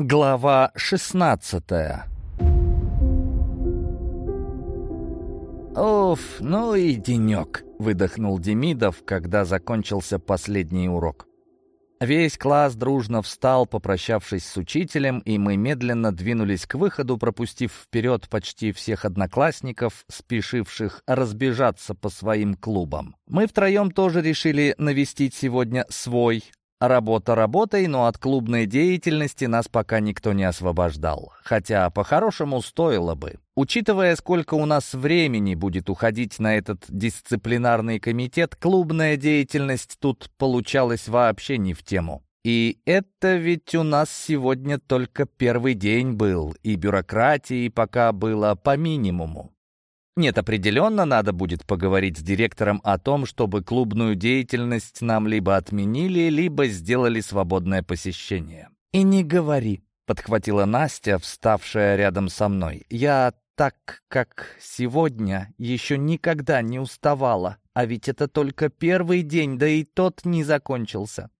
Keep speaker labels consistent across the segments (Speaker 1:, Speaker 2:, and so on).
Speaker 1: Глава 16 «Оф, ну и денек», — выдохнул Демидов, когда закончился последний урок. Весь класс дружно встал, попрощавшись с учителем, и мы медленно двинулись к выходу, пропустив вперед почти всех одноклассников, спешивших разбежаться по своим клубам. Мы втроем тоже решили навестить сегодня свой Работа работой, но от клубной деятельности нас пока никто не освобождал. Хотя по-хорошему стоило бы. Учитывая, сколько у нас времени будет уходить на этот дисциплинарный комитет, клубная деятельность тут получалась вообще не в тему. И это ведь у нас сегодня только первый день был, и бюрократии пока было по минимуму. Нет, определенно надо будет поговорить с директором о том, чтобы клубную деятельность нам либо отменили, либо сделали свободное посещение. «И не говори», — подхватила Настя, вставшая рядом со мной. «Я так, как сегодня, еще никогда не уставала, а ведь это только первый день, да и тот не закончился».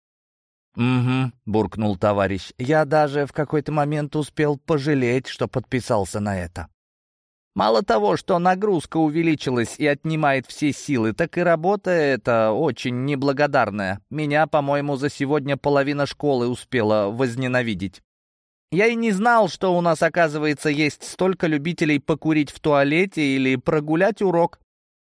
Speaker 1: «Угу», — буркнул товарищ. «Я даже в какой-то момент успел пожалеть, что подписался на это». Мало того, что нагрузка увеличилась и отнимает все силы, так и работа эта очень неблагодарная. Меня, по-моему, за сегодня половина школы успела возненавидеть. Я и не знал, что у нас, оказывается, есть столько любителей покурить в туалете или прогулять урок.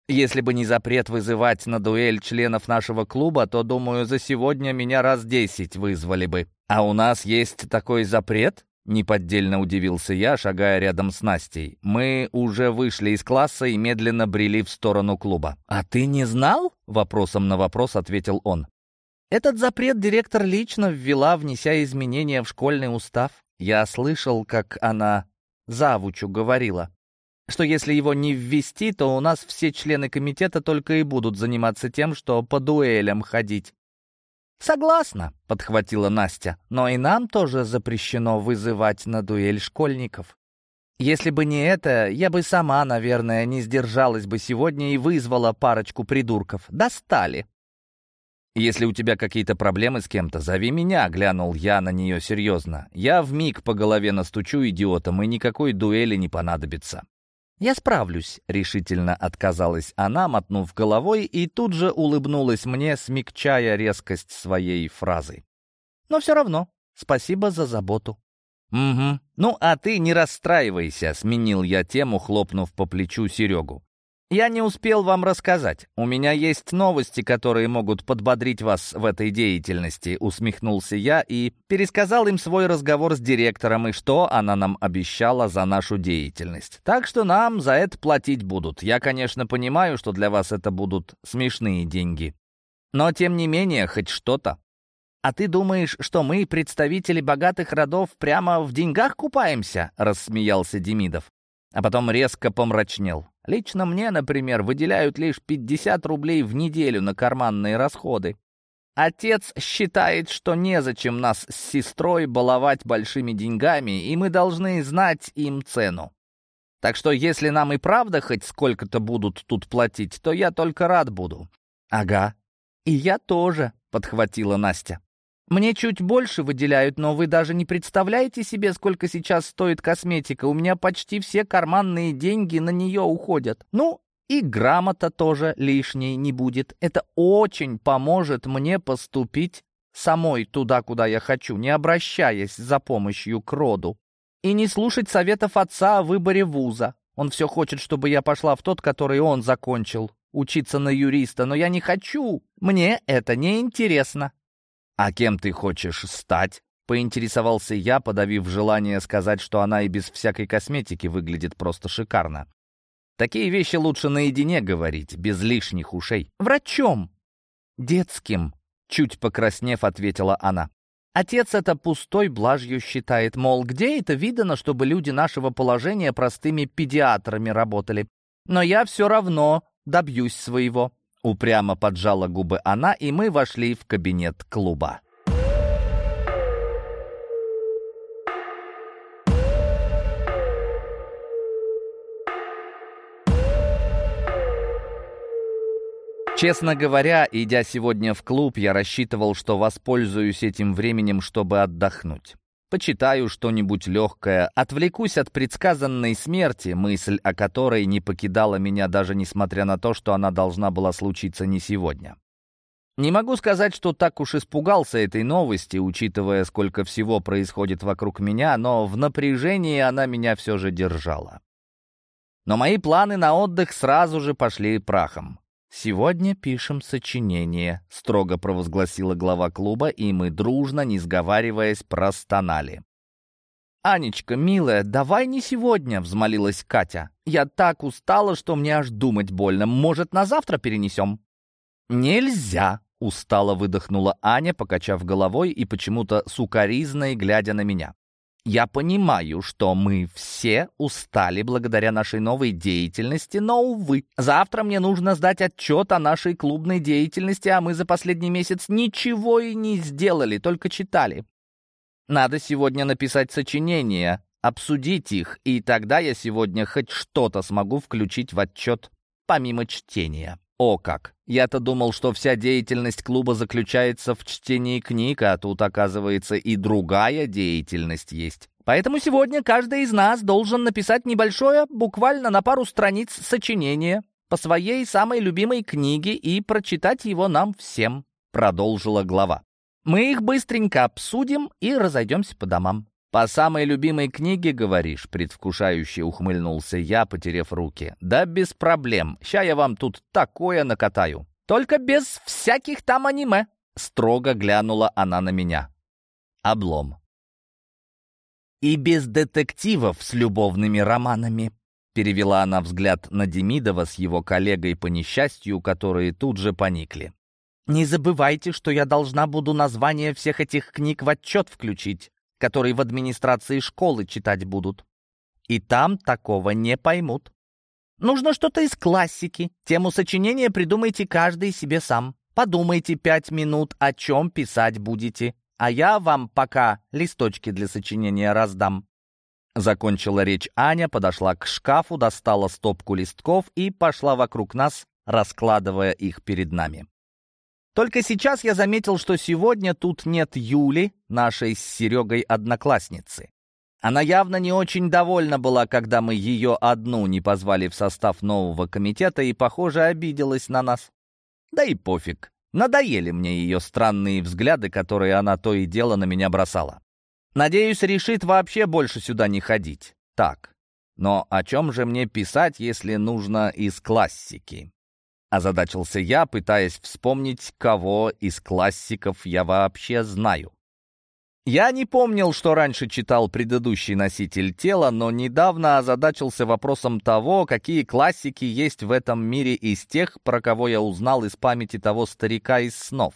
Speaker 1: Если бы не запрет вызывать на дуэль членов нашего клуба, то, думаю, за сегодня меня раз десять вызвали бы. А у нас есть такой запрет? Неподдельно удивился я, шагая рядом с Настей. Мы уже вышли из класса и медленно брели в сторону клуба. «А ты не знал?» — вопросом на вопрос ответил он. «Этот запрет директор лично ввела, внеся изменения в школьный устав. Я слышал, как она завучу говорила, что если его не ввести, то у нас все члены комитета только и будут заниматься тем, что по дуэлям ходить. «Согласна», — подхватила Настя, «но и нам тоже запрещено вызывать на дуэль школьников. Если бы не это, я бы сама, наверное, не сдержалась бы сегодня и вызвала парочку придурков. Достали». «Если у тебя какие-то проблемы с кем-то, зови меня», — глянул я на нее серьезно. «Я в миг по голове настучу идиотом, и никакой дуэли не понадобится». «Я справлюсь», — решительно отказалась она, мотнув головой, и тут же улыбнулась мне, смягчая резкость своей фразы. «Но все равно, спасибо за заботу». «Угу. Ну, а ты не расстраивайся», — сменил я тему, хлопнув по плечу Серегу. «Я не успел вам рассказать. У меня есть новости, которые могут подбодрить вас в этой деятельности», — усмехнулся я и пересказал им свой разговор с директором и что она нам обещала за нашу деятельность. «Так что нам за это платить будут. Я, конечно, понимаю, что для вас это будут смешные деньги. Но, тем не менее, хоть что-то». «А ты думаешь, что мы, представители богатых родов, прямо в деньгах купаемся?» — рассмеялся Демидов. А потом резко помрачнел. Лично мне, например, выделяют лишь 50 рублей в неделю на карманные расходы. Отец считает, что незачем нас с сестрой баловать большими деньгами, и мы должны знать им цену. Так что если нам и правда хоть сколько-то будут тут платить, то я только рад буду. Ага. И я тоже, подхватила Настя. Мне чуть больше выделяют, но вы даже не представляете себе, сколько сейчас стоит косметика. У меня почти все карманные деньги на нее уходят. Ну, и грамота тоже лишней не будет. Это очень поможет мне поступить самой туда, куда я хочу, не обращаясь за помощью к роду. И не слушать советов отца о выборе вуза. Он все хочет, чтобы я пошла в тот, который он закончил, учиться на юриста, но я не хочу. Мне это не интересно. «А кем ты хочешь стать?» — поинтересовался я, подавив желание сказать, что она и без всякой косметики выглядит просто шикарно. Такие вещи лучше наедине говорить, без лишних ушей. «Врачом!» «Детским!» — чуть покраснев, ответила она. Отец это пустой блажью считает, мол, где это видано, чтобы люди нашего положения простыми педиатрами работали. Но я все равно добьюсь своего. Упрямо поджала губы она, и мы вошли в кабинет клуба. Честно говоря, идя сегодня в клуб, я рассчитывал, что воспользуюсь этим временем, чтобы отдохнуть. Почитаю что-нибудь легкое, отвлекусь от предсказанной смерти, мысль о которой не покидала меня даже несмотря на то, что она должна была случиться не сегодня. Не могу сказать, что так уж испугался этой новости, учитывая, сколько всего происходит вокруг меня, но в напряжении она меня все же держала. Но мои планы на отдых сразу же пошли прахом. «Сегодня пишем сочинение», — строго провозгласила глава клуба, и мы дружно, не сговариваясь, простонали. «Анечка, милая, давай не сегодня», — взмолилась Катя. «Я так устала, что мне аж думать больно. Может, на завтра перенесем?» «Нельзя», — устало выдохнула Аня, покачав головой и почему-то сукоризной, глядя на меня. Я понимаю, что мы все устали благодаря нашей новой деятельности, но, увы, завтра мне нужно сдать отчет о нашей клубной деятельности, а мы за последний месяц ничего и не сделали, только читали. Надо сегодня написать сочинения, обсудить их, и тогда я сегодня хоть что-то смогу включить в отчет, помимо чтения. О как! Я-то думал, что вся деятельность клуба заключается в чтении книг, а тут, оказывается, и другая деятельность есть. Поэтому сегодня каждый из нас должен написать небольшое, буквально на пару страниц сочинение по своей самой любимой книге и прочитать его нам всем», — продолжила глава. «Мы их быстренько обсудим и разойдемся по домам». «По самой любимой книге, говоришь?» — предвкушающе ухмыльнулся я, потеряв руки. «Да без проблем. Ща я вам тут такое накатаю. Только без всяких там аниме!» Строго глянула она на меня. Облом. «И без детективов с любовными романами», перевела она взгляд на Демидова с его коллегой по несчастью, которые тут же поникли. «Не забывайте, что я должна буду название всех этих книг в отчет включить которые в администрации школы читать будут. И там такого не поймут. Нужно что-то из классики. Тему сочинения придумайте каждый себе сам. Подумайте пять минут, о чем писать будете. А я вам пока листочки для сочинения раздам. Закончила речь Аня, подошла к шкафу, достала стопку листков и пошла вокруг нас, раскладывая их перед нами. Только сейчас я заметил, что сегодня тут нет Юли, нашей с Серегой одноклассницы. Она явно не очень довольна была, когда мы ее одну не позвали в состав нового комитета и, похоже, обиделась на нас. Да и пофиг. Надоели мне ее странные взгляды, которые она то и дело на меня бросала. Надеюсь, решит вообще больше сюда не ходить. Так, но о чем же мне писать, если нужно из классики? Озадачился я, пытаясь вспомнить, кого из классиков я вообще знаю. Я не помнил, что раньше читал предыдущий носитель тела, но недавно озадачился вопросом того, какие классики есть в этом мире из тех, про кого я узнал из памяти того старика из снов.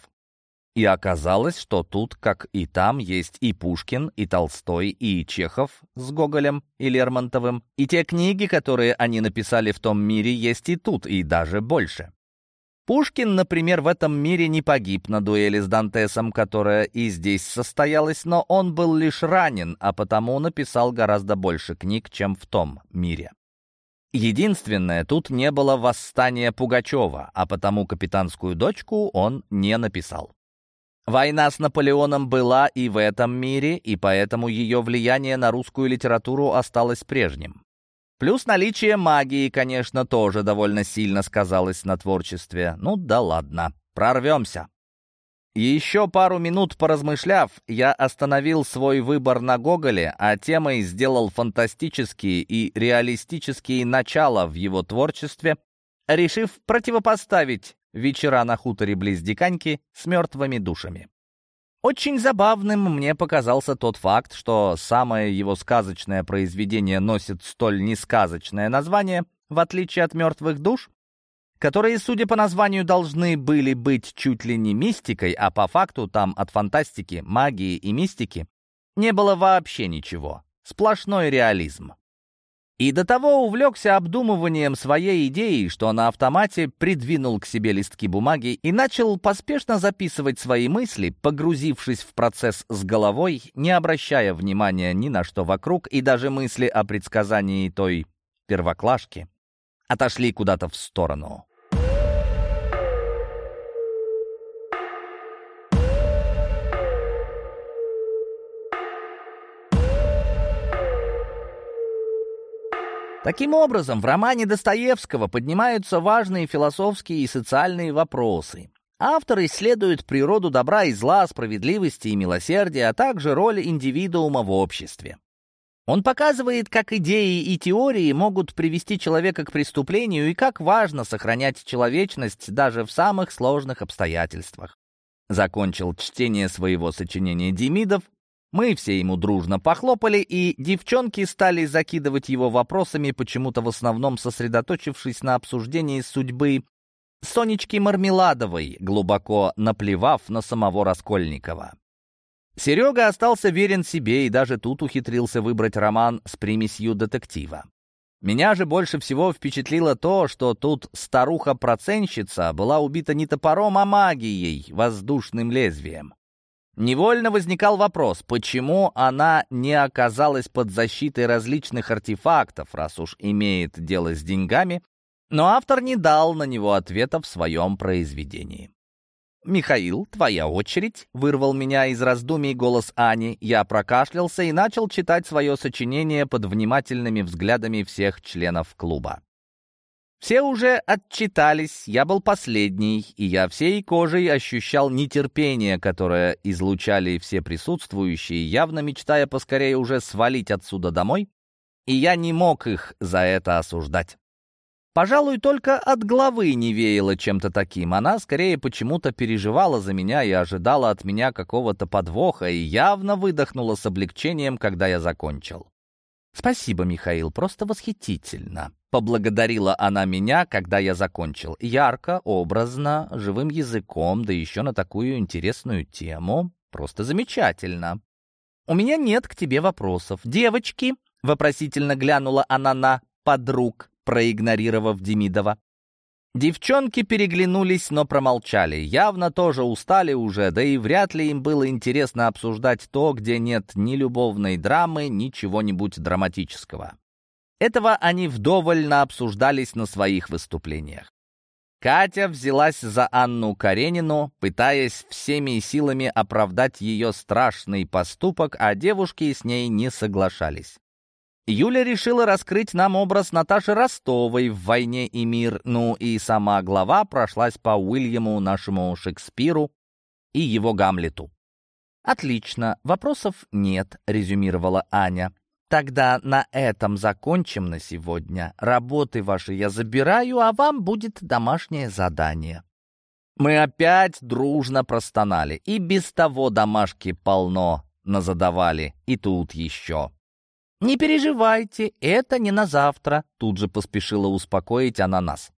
Speaker 1: И оказалось, что тут, как и там, есть и Пушкин, и Толстой, и Чехов с Гоголем и Лермонтовым, и те книги, которые они написали в том мире, есть и тут, и даже больше. Пушкин, например, в этом мире не погиб на дуэли с Дантесом, которая и здесь состоялась, но он был лишь ранен, а потому написал гораздо больше книг, чем в том мире. Единственное, тут не было восстания Пугачева, а потому капитанскую дочку он не написал. Война с Наполеоном была и в этом мире, и поэтому ее влияние на русскую литературу осталось прежним. Плюс наличие магии, конечно, тоже довольно сильно сказалось на творчестве. Ну да ладно, прорвемся. Еще пару минут поразмышляв, я остановил свой выбор на Гоголе, а темой сделал фантастические и реалистические начала в его творчестве, решив противопоставить вечера на хуторе близ Диканьки с мертвыми душами. Очень забавным мне показался тот факт, что самое его сказочное произведение носит столь несказочное название, в отличие от «Мертвых душ», которые, судя по названию, должны были быть чуть ли не мистикой, а по факту там от фантастики, магии и мистики не было вообще ничего. Сплошной реализм. И до того увлекся обдумыванием своей идеи, что на автомате придвинул к себе листки бумаги и начал поспешно записывать свои мысли, погрузившись в процесс с головой, не обращая внимания ни на что вокруг, и даже мысли о предсказании той первоклашки отошли куда-то в сторону. Таким образом, в романе Достоевского поднимаются важные философские и социальные вопросы. Автор исследует природу добра и зла, справедливости и милосердия, а также роль индивидуума в обществе. Он показывает, как идеи и теории могут привести человека к преступлению и как важно сохранять человечность даже в самых сложных обстоятельствах. Закончил чтение своего сочинения Демидов, мы все ему дружно похлопали, и девчонки стали закидывать его вопросами, почему-то в основном сосредоточившись на обсуждении судьбы Сонечки Мармеладовой, глубоко наплевав на самого Раскольникова. Серега остался верен себе и даже тут ухитрился выбрать роман с примесью детектива. Меня же больше всего впечатлило то, что тут старуха-проценщица была убита не топором, а магией, воздушным лезвием. Невольно возникал вопрос, почему она не оказалась под защитой различных артефактов, раз уж имеет дело с деньгами, но автор не дал на него ответа в своем произведении. «Михаил, твоя очередь», — вырвал меня из раздумий голос Ани. Я прокашлялся и начал читать свое сочинение под внимательными взглядами всех членов клуба. Все уже отчитались, я был последний, и я всей кожей ощущал нетерпение, которое излучали все присутствующие, явно мечтая поскорее уже свалить отсюда домой, и я не мог их за это осуждать. Пожалуй, только от главы не веяло чем-то таким. Она скорее почему-то переживала за меня и ожидала от меня какого-то подвоха и явно выдохнула с облегчением, когда я закончил. «Спасибо, Михаил, просто восхитительно», — поблагодарила она меня, когда я закончил. Ярко, образно, живым языком, да еще на такую интересную тему. Просто замечательно. «У меня нет к тебе вопросов. Девочки», — вопросительно глянула она на подруг, проигнорировав Демидова. Девчонки переглянулись, но промолчали. Явно тоже устали уже, да и вряд ли им было интересно обсуждать то, где нет ни любовной драмы, ни чего-нибудь драматического. Этого они вдоволь обсуждались на своих выступлениях. Катя взялась за Анну Каренину, пытаясь всеми силами оправдать ее страшный поступок, а девушки с ней не соглашались. Юля решила раскрыть нам образ Наташи Ростовой в «Войне и мир», ну и сама глава прошлась по Уильяму, нашему Шекспиру и его Гамлету. «Отлично, вопросов нет», — резюмировала Аня. «Тогда на этом закончим на сегодня. Работы ваши я забираю, а вам будет домашнее задание». Мы опять дружно простонали, и без того домашки полно назадавали, и тут еще. «Не переживайте, это не на завтра», — тут же поспешила успокоить она нас.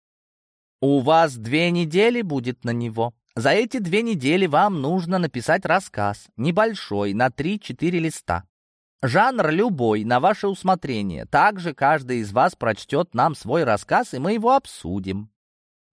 Speaker 1: «У вас две недели будет на него. За эти две недели вам нужно написать рассказ, небольшой, на три-четыре листа. Жанр любой, на ваше усмотрение. Также каждый из вас прочтет нам свой рассказ, и мы его обсудим.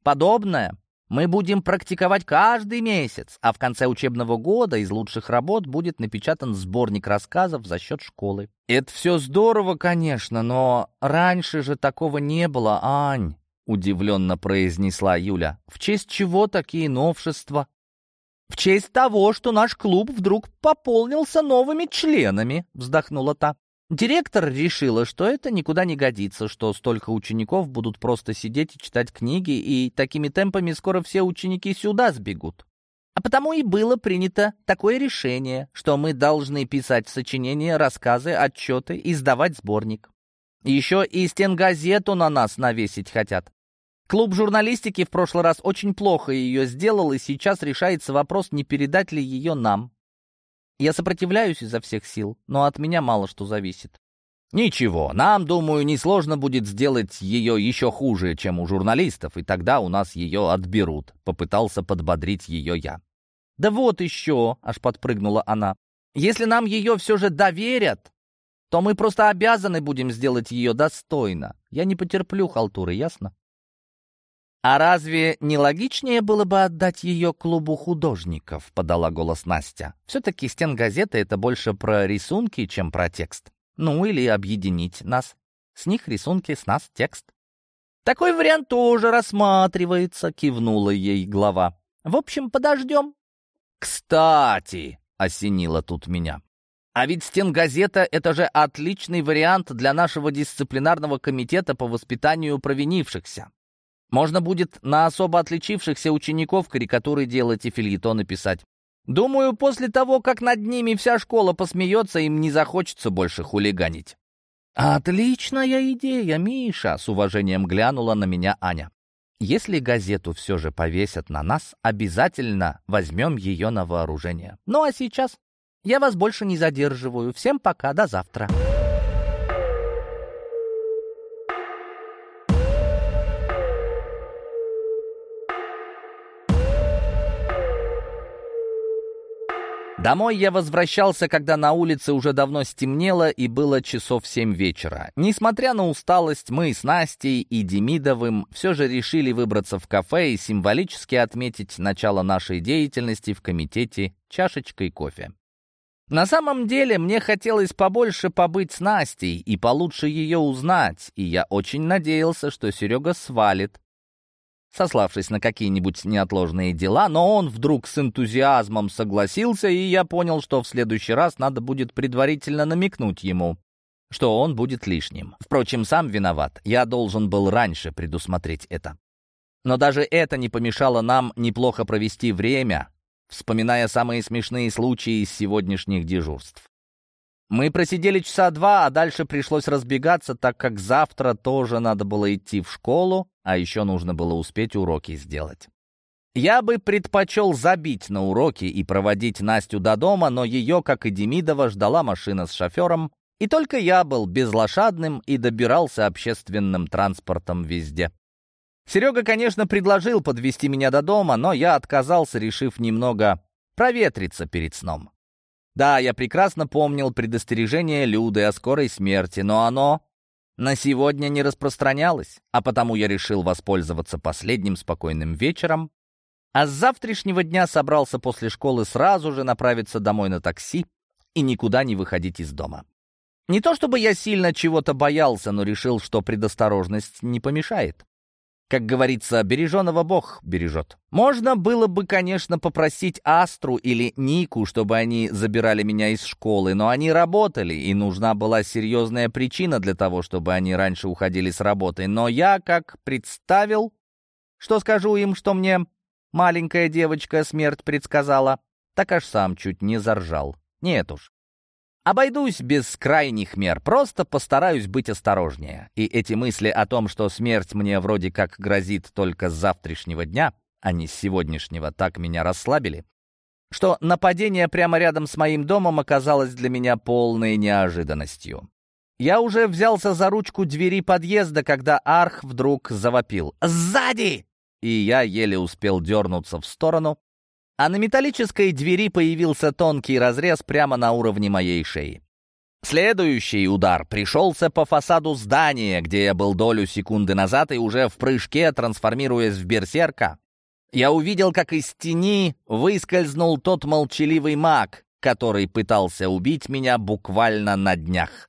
Speaker 1: Подобное мы будем практиковать каждый месяц, а в конце учебного года из лучших работ будет напечатан сборник рассказов за счет школы. Это все здорово, конечно, но раньше же такого не было, Ань, удивленно произнесла Юля. В честь чего такие новшества? В честь того, что наш клуб вдруг пополнился новыми членами, вздохнула та. Директор решила, что это никуда не годится, что столько учеников будут просто сидеть и читать книги, и такими темпами скоро все ученики сюда сбегут. А потому и было принято такое решение, что мы должны писать сочинения, рассказы, отчеты и сдавать сборник. Еще и стенгазету на нас навесить хотят. Клуб журналистики в прошлый раз очень плохо ее сделал, и сейчас решается вопрос, не передать ли ее нам. Я сопротивляюсь изо всех сил, но от меня мало что зависит. Ничего, нам, думаю, несложно будет сделать ее еще хуже, чем у журналистов, и тогда у нас ее отберут, попытался подбодрить ее я. Да вот еще, аж подпрыгнула она. Если нам ее все же доверят, то мы просто обязаны будем сделать ее достойно. Я не потерплю халтуры, ясно? «А разве не логичнее было бы отдать ее клубу художников?» — подала голос Настя. «Все-таки стенгазеты — это больше про рисунки, чем про текст. Ну, или объединить нас. С них рисунки, с нас текст». «Такой вариант тоже рассматривается», — кивнула ей глава. «В общем, подождем». «Кстати», — осенило тут меня, А ведь стенгазета — это же отличный вариант для нашего дисциплинарного комитета по воспитанию провинившихся. Можно будет на особо отличившихся учеников карикатуры делать и фильетоны писать. Думаю, после того, как над ними вся школа посмеется, им не захочется больше хулиганить. «Отличная идея, Миша!» — с уважением глянула на меня Аня. «Если газету все же повесят на нас, обязательно возьмем ее на вооружение. Ну а сейчас я вас больше не задерживаю. Всем пока, до завтра. Домой я возвращался, когда на улице уже давно стемнело и было часов семь вечера. Несмотря на усталость, мы с Настей и Демидовым все же решили выбраться в кафе и символически отметить начало нашей деятельности в комитете чашечкой кофе. На самом деле, мне хотелось побольше побыть с Настей и получше ее узнать, и я очень надеялся, что Серега свалит, сославшись на какие-нибудь неотложные дела, но он вдруг с энтузиазмом согласился, и я понял, что в следующий раз надо будет предварительно намекнуть ему, что он будет лишним. Впрочем, сам виноват, я должен был раньше предусмотреть это. Но даже это не помешало нам неплохо провести время, вспоминая самые смешные случаи из сегодняшних дежурств. Мы просидели часа два, а дальше пришлось разбегаться, так как завтра тоже надо было идти в школу, а еще нужно было успеть уроки сделать. Я бы предпочел забить на уроки и проводить Настю до дома, но ее, как и Демидова, ждала машина с шофером, и только я был безлошадным и добирался общественным транспортом везде. Серега, конечно, предложил подвести меня до дома, но я отказался, решив немного проветриться перед сном. Да, я прекрасно помнил предостережение Люды о скорой смерти, но оно на сегодня не распространялось, а потому я решил воспользоваться последним спокойным вечером, а с завтрашнего дня собрался после школы сразу же направиться домой на такси и никуда не выходить из дома. Не то чтобы я сильно чего-то боялся, но решил, что предосторожность не помешает. Как говорится, береженого Бог бережет. Можно было бы, конечно, попросить Астру или Нику, чтобы они забирали меня из школы, но они работали, и нужна была серьезная причина для того, чтобы они раньше уходили с работы. Но я как представил, что скажу им, что мне маленькая девочка смерть предсказала, так аж сам чуть не заржал. Нет уж, Обойдусь без крайних мер, просто постараюсь быть осторожнее. И эти мысли о том, что смерть мне вроде как грозит только с завтрашнего дня, а не с сегодняшнего, так меня расслабили, что нападение прямо рядом с моим домом оказалось для меня полной неожиданностью. Я уже взялся за ручку двери подъезда, когда Арх вдруг завопил «Сзади!» И я еле успел дернуться в сторону, а на металлической двери появился тонкий разрез прямо на уровне моей шеи. Следующий удар пришелся по фасаду здания, где я был долю секунды назад и уже в прыжке, трансформируясь в берсерка, я увидел, как из тени выскользнул тот молчаливый маг, который пытался убить меня буквально на днях.